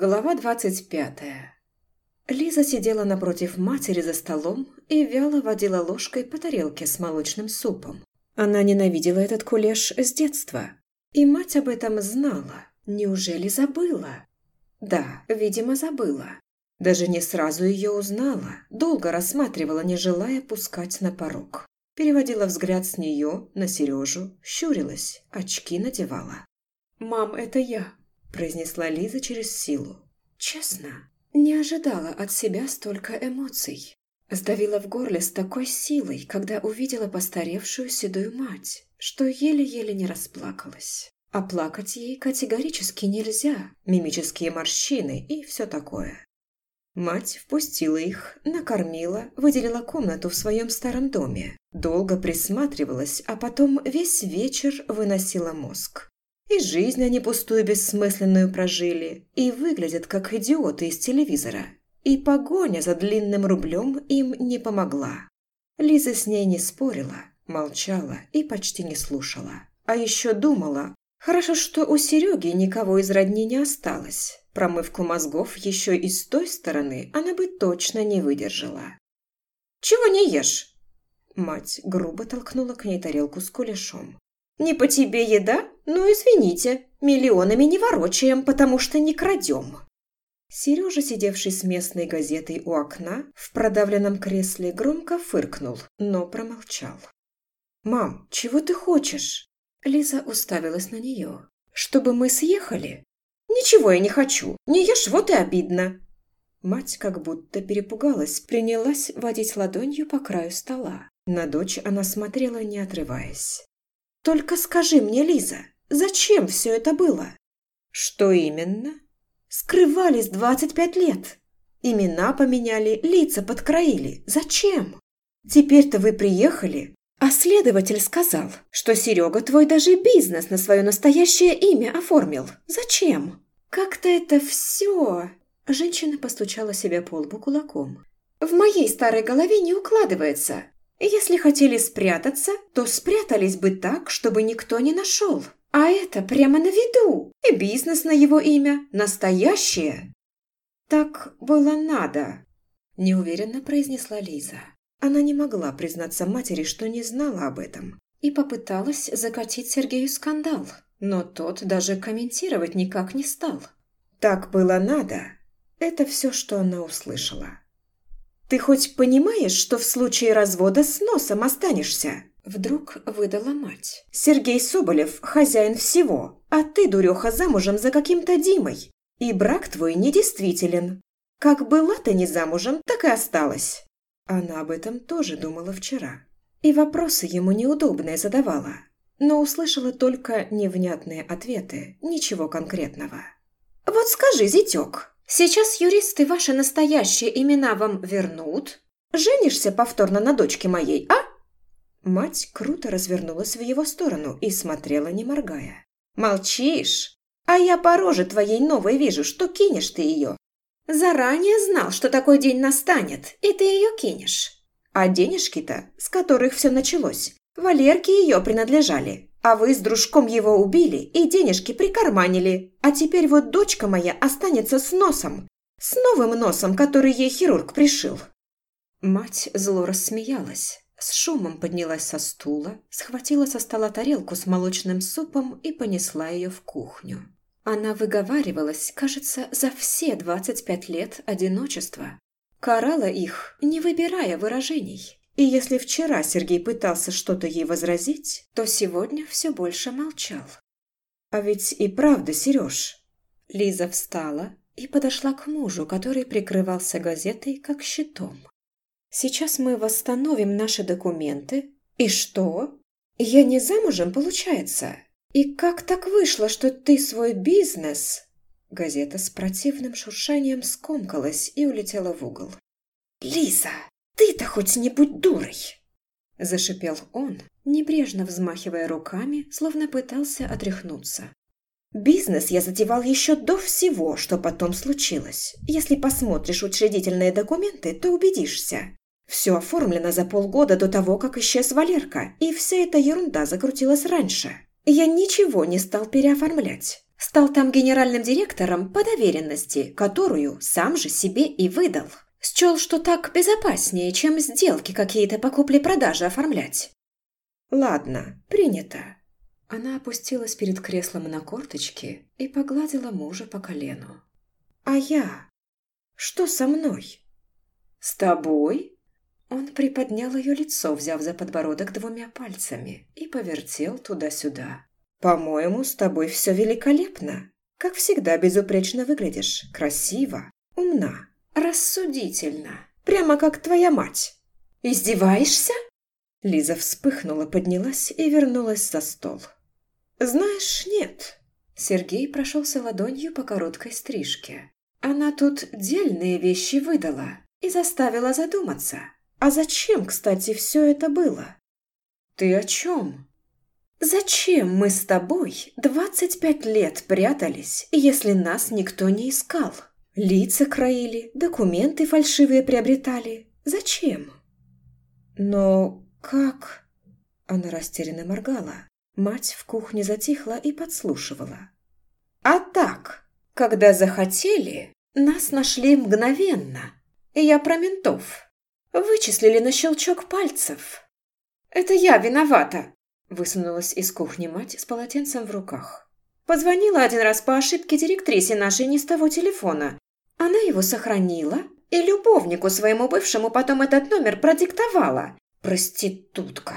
Глава двадцать пятая. Лиза сидела напротив матери за столом и вяло водила ложкой по тарелке с молочным супом. Она ненавидела этот кулеш с детства. И мать об этом знала. Неужели забыла? Да, видимо, забыла. Даже не сразу ее узнала, долго рассматривала, не желая пускать на порог. Переводила взгляд с нее на Сережу, щурилась, очки надевала. «Мам, это я», – произнесла Лиза через силу. «Честно, не ожидала от себя столько эмоций. Сдавила в горле с такой силой, когда увидела постаревшую седую мать, что еле-еле не расплакалась. А плакать ей категорически нельзя, мимические морщины и все такое. Мать впустила их, накормила, выделила комнату в своем старом доме. Долго присматривалась, а потом весь вечер выносила мозг. И жизнь они пустую бессмысленную прожили, и выглядят как идиоты из телевизора. И погоня за длинным рублем им не помогла. Лиза с ней не спорила, молчала и почти не слушала. А еще думала, хорошо, что у Сереги никого из родни не осталось. Промывку мозгов еще и с той стороны она бы точно не выдержала. «Чего не ешь?» Мать грубо толкнула к ней тарелку с кулешом. «Не по тебе еда? Ну, извините, миллионами не ворочаем, потому что не крадем». Сережа, сидевший с местной газетой у окна, в продавленном кресле громко фыркнул, но промолчал. «Мам, чего ты хочешь?» Лиза уставилась на нее. «Чтобы мы съехали?» «Ничего я не хочу. Не ешь, вот и обидно». Мать как будто перепугалась, принялась водить ладонью по краю стола. На дочь она смотрела, не отрываясь. «Только скажи мне, Лиза, зачем все это было?» «Что именно?» «Скрывались двадцать пять лет. Имена поменяли, лица подкроили. Зачем? Теперь-то вы приехали, а следователь сказал, что Серега твой даже бизнес на свое настоящее имя оформил. Зачем? Как-то это все... Женщина постучала себя по лбу кулаком. В моей старой голове не укладывается. Если хотели спрятаться, то спрятались бы так, чтобы никто не нашел. А это прямо на виду. И бизнес на его имя. Настоящее. Так было надо, неуверенно произнесла Лиза. Она не могла признаться матери, что не знала об этом, и попыталась закатить Сергею скандал, но тот даже комментировать никак не стал. «Так было надо» – это все, что она услышала. «Ты хоть понимаешь, что в случае развода с носом останешься?» Вдруг выдала мать. «Сергей Соболев – хозяин всего, а ты, дуреха, замужем за каким-то Димой. И брак твой недействителен. Как была ты не замужем, так и осталась. Она об этом тоже думала вчера. И вопросы ему неудобные задавала, но услышала только невнятные ответы, ничего конкретного. «Вот скажи, зятек, сейчас юристы ваши настоящие имена вам вернут? Женишься повторно на дочке моей, а?» Мать круто развернулась в его сторону и смотрела, не моргая. «Молчишь? А я по роже твоей новой вижу, что кинешь ты ее. Заранее знал, что такой день настанет, и ты ее кинешь. А денежки-то, с которых все началось, Валерке ее принадлежали. А вы с дружком его убили и денежки прикарманили. А теперь вот дочка моя останется с носом. С новым носом, который ей хирург пришил. Мать зло рассмеялась. С шумом поднялась со стула, схватила со стола тарелку с молочным супом и понесла ее в кухню. Она выговаривалась, кажется, за все 25 лет одиночества. Карала их, не выбирая выражений. И если вчера Сергей пытался что-то ей возразить, то сегодня все больше молчал. А ведь и правда, Сереж. Лиза встала и подошла к мужу, который прикрывался газетой как щитом. Сейчас мы восстановим наши документы. И что? Я не замужем, получается? «И как так вышло, что ты свой бизнес...» Газета с противным шуршанием скомкалась и улетела в угол. «Лиза, ты-то хоть не будь дурой!» Зашипел он, небрежно взмахивая руками, словно пытался отряхнуться. «Бизнес я затевал еще до всего, что потом случилось. Если посмотришь учредительные документы, то убедишься. Все оформлено за полгода до того, как исчез Валерка, и вся эта ерунда закрутилась раньше. Я ничего не стал переоформлять. Стал там генеральным директором по доверенности, которую сам же себе и выдал. Счел, что так безопаснее, чем сделки какие-то по купле-продаже оформлять. Ладно, принято. Она опустилась перед креслом на корточки и погладила мужа по колену. А я? Что со мной? С тобой? Он приподнял ее лицо, взяв за подбородок двумя пальцами, и повертел туда-сюда. «По-моему, с тобой все великолепно. Как всегда, безупречно выглядишь. Красиво, умна, рассудительно. Прямо как твоя мать. Издеваешься?» Лиза вспыхнула, поднялась и вернулась за стол. «Знаешь, нет». Сергей прошелся ладонью по короткой стрижке. Она тут дельные вещи выдала и заставила задуматься. А зачем, кстати, все это было? Ты о чем? Зачем мы с тобой двадцать пять лет прятались, если нас никто не искал? Лица краили, документы фальшивые приобретали. Зачем? Но как? Она растерянно моргала. Мать в кухне затихла и подслушивала. А так, когда захотели, нас нашли мгновенно. Я про ментов. Вычислили на щелчок пальцев. Это я виновата, Высунулась из кухни мать с полотенцем в руках. Позвонила один раз по ошибке директрисе нашей не с того телефона. Она его сохранила и любовнику своему бывшему потом этот номер продиктовала. Проститутка.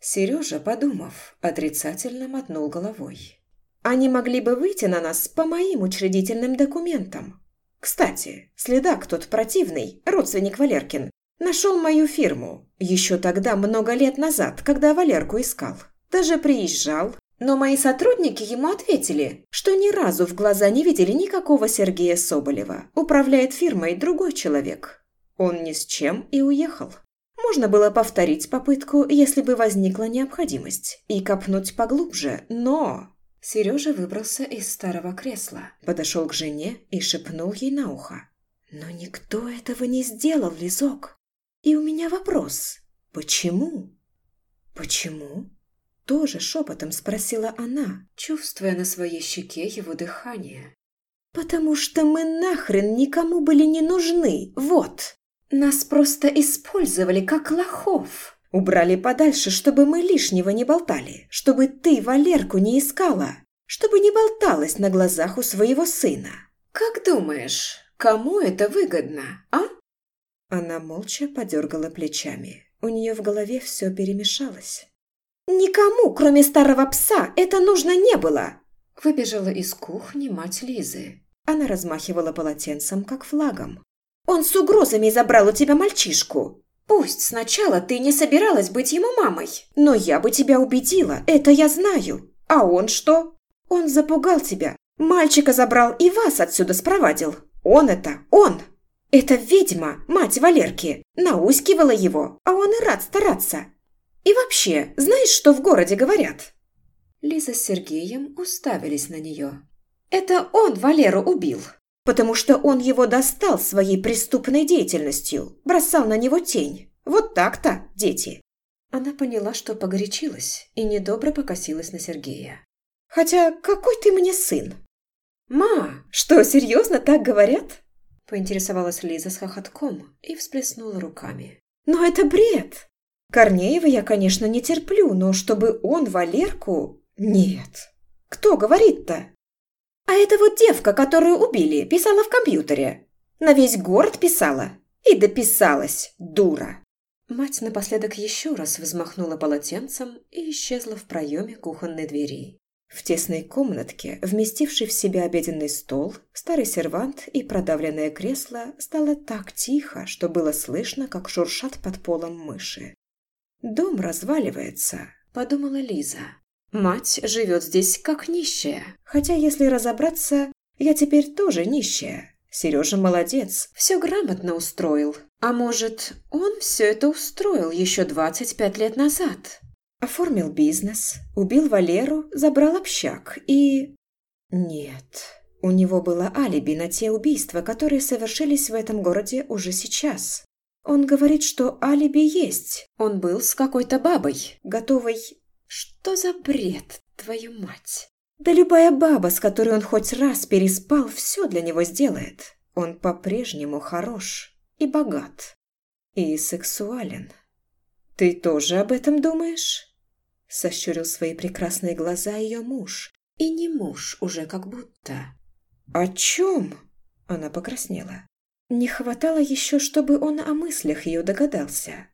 Сережа, подумав, отрицательно мотнул головой. Они могли бы выйти на нас по моим учредительным документам. Кстати, следак тот противный, родственник Валеркин, Нашел мою фирму. Еще тогда, много лет назад, когда Валерку искал. Даже приезжал. Но мои сотрудники ему ответили, что ни разу в глаза не видели никакого Сергея Соболева. Управляет фирмой другой человек. Он ни с чем и уехал. Можно было повторить попытку, если бы возникла необходимость, и копнуть поглубже, но... Сережа выбрался из старого кресла, подошел к жене и шепнул ей на ухо. «Но никто этого не сделал, Лизок. И у меня вопрос. Почему? Почему? Тоже шепотом спросила она, чувствуя на своей щеке его дыхание. «Потому что мы нахрен никому были не нужны, вот! Нас просто использовали как лохов!» Убрали подальше, чтобы мы лишнего не болтали, чтобы ты Валерку не искала, чтобы не болталась на глазах у своего сына. Как думаешь, кому это выгодно, а? Она молча подергала плечами. У нее в голове все перемешалось. «Никому, кроме старого пса, это нужно не было!» Выбежала из кухни мать Лизы. Она размахивала полотенцем, как флагом. «Он с угрозами забрал у тебя мальчишку. Пусть сначала ты не собиралась быть ему мамой, но я бы тебя убедила, это я знаю. А он что? Он запугал тебя, мальчика забрал и вас отсюда спровадил. Он это, он!» Эта ведьма, мать Валерки, наускивала его, а он и рад стараться. И вообще, знаешь, что в городе говорят?» Лиза с Сергеем уставились на нее. «Это он Валеру убил, потому что он его достал своей преступной деятельностью, бросал на него тень. Вот так-то, дети!» Она поняла, что погорячилась, и недобро покосилась на Сергея. «Хотя какой ты мне сын?» «Ма, что, серьезно так говорят?» Поинтересовалась Лиза с хохотком и всплеснула руками. «Но это бред! Корнеева я, конечно, не терплю, но чтобы он Валерку... Нет. Кто говорит-то?» «А это вот девка, которую убили, писала в компьютере. На весь город писала. И дописалась, дура!» Мать напоследок еще раз взмахнула полотенцем и исчезла в проеме кухонной двери. В тесной комнатке, вместившей в себя обеденный стол, старый сервант и продавленное кресло, стало так тихо, что было слышно, как шуршат под полом мыши. «Дом разваливается», – подумала Лиза. «Мать живет здесь как нищая, хотя, если разобраться, я теперь тоже нищая. Сережа молодец, все грамотно устроил. А может, он все это устроил еще 25 лет назад?» Оформил бизнес, убил Валеру, забрал общак и... Нет, у него было алиби на те убийства, которые совершились в этом городе уже сейчас. Он говорит, что алиби есть. Он был с какой-то бабой, готовой... Что за бред, твою мать? Да любая баба, с которой он хоть раз переспал, все для него сделает. Он по-прежнему хорош и богат. И сексуален. Ты тоже об этом думаешь? Сощурил свои прекрасные глаза ее муж. И не муж уже как будто. «О чем?» Она покраснела. Не хватало еще, чтобы он о мыслях ее догадался.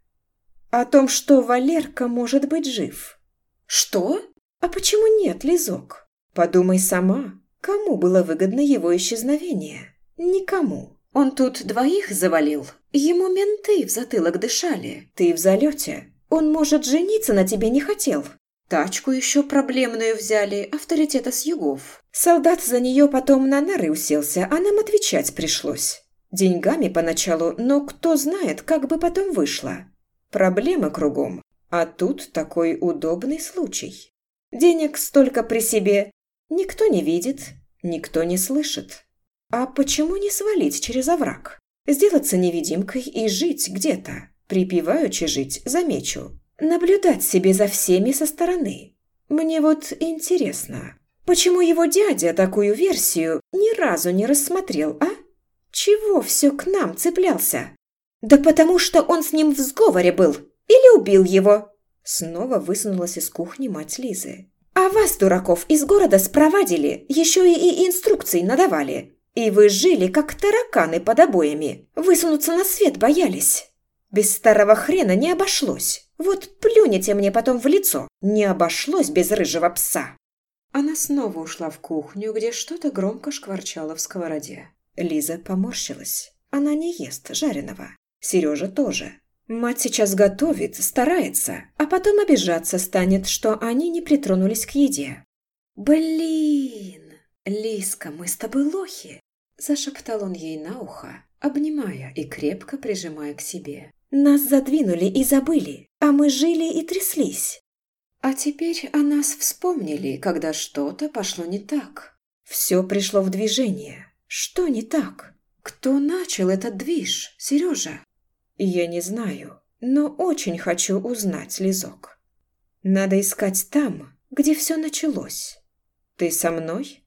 О том, что Валерка может быть жив. Что? А почему нет, Лизок? Подумай сама, кому было выгодно его исчезновение? Никому. Он тут двоих завалил. Ему менты в затылок дышали. Ты в залете. Он, может, жениться на тебе не хотел. Тачку еще проблемную взяли, авторитета с югов. Солдат за нее потом на нары уселся, а нам отвечать пришлось. Деньгами поначалу, но кто знает, как бы потом вышло. Проблемы кругом. А тут такой удобный случай. Денег столько при себе. Никто не видит, никто не слышит. А почему не свалить через овраг? Сделаться невидимкой и жить где-то. Припеваючи жить, замечу. Наблюдать себе за всеми со стороны. Мне вот интересно, почему его дядя такую версию ни разу не рассмотрел, а? Чего все к нам цеплялся? Да потому что он с ним в сговоре был. Или убил его. Снова высунулась из кухни мать Лизы. А вас, дураков, из города спровадили, еще и, инструкции надавали. И вы жили, как тараканы под обоями. Высунуться на свет боялись. Без старого хрена не обошлось. Вот плюнете мне потом в лицо. Не обошлось без рыжего пса. Она снова ушла в кухню, где что-то громко шкварчало в сковороде. Лиза поморщилась. Она не ест жареного. Сережа тоже. Мать сейчас готовит, старается, а потом обижаться станет, что они не притронулись к еде. «Блин! Лиска, мы с тобой лохи!» Зашептал он ей на ухо, обнимая и крепко прижимая к себе. «Нас задвинули и забыли, а мы жили и тряслись. А теперь о нас вспомнили, когда что-то пошло не так. Все пришло в движение. Что не так? Кто начал этот движ, Сережа? Я не знаю, но очень хочу узнать, Лизок. Надо искать там, где все началось. Ты со мной?